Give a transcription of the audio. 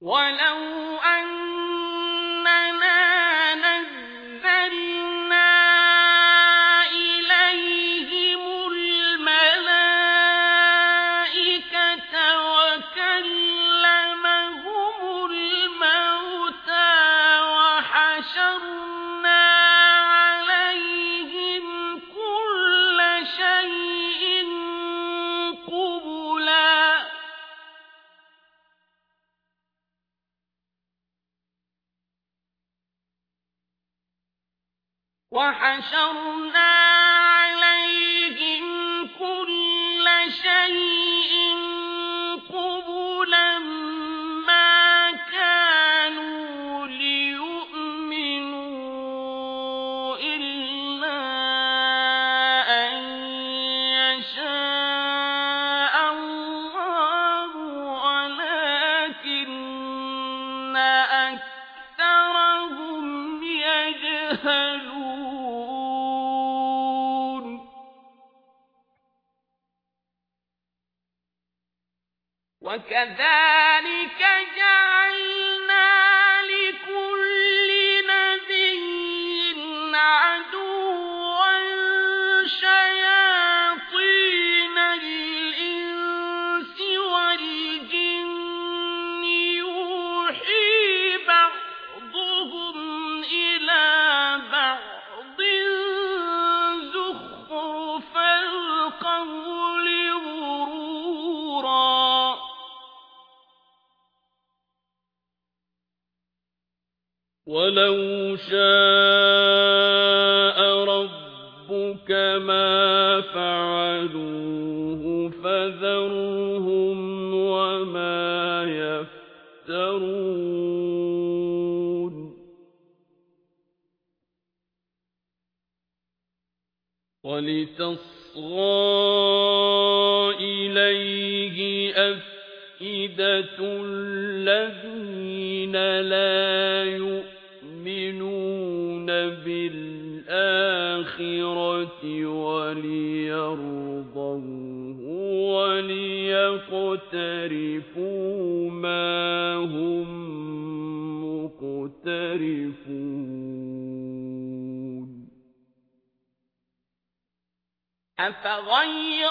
ولو أننا نزلنا إليهم الملائكة وكلمهم الموتى وحشرنا وحشرنا وكذلك جعلنا ولو شاء ربك ما فعلوه فذرهم وما يفترون ولتصغى إليه أفئدة الذين لا بالآخرة وليرضوه وليقترفوا ما هم مقترفون. أفغير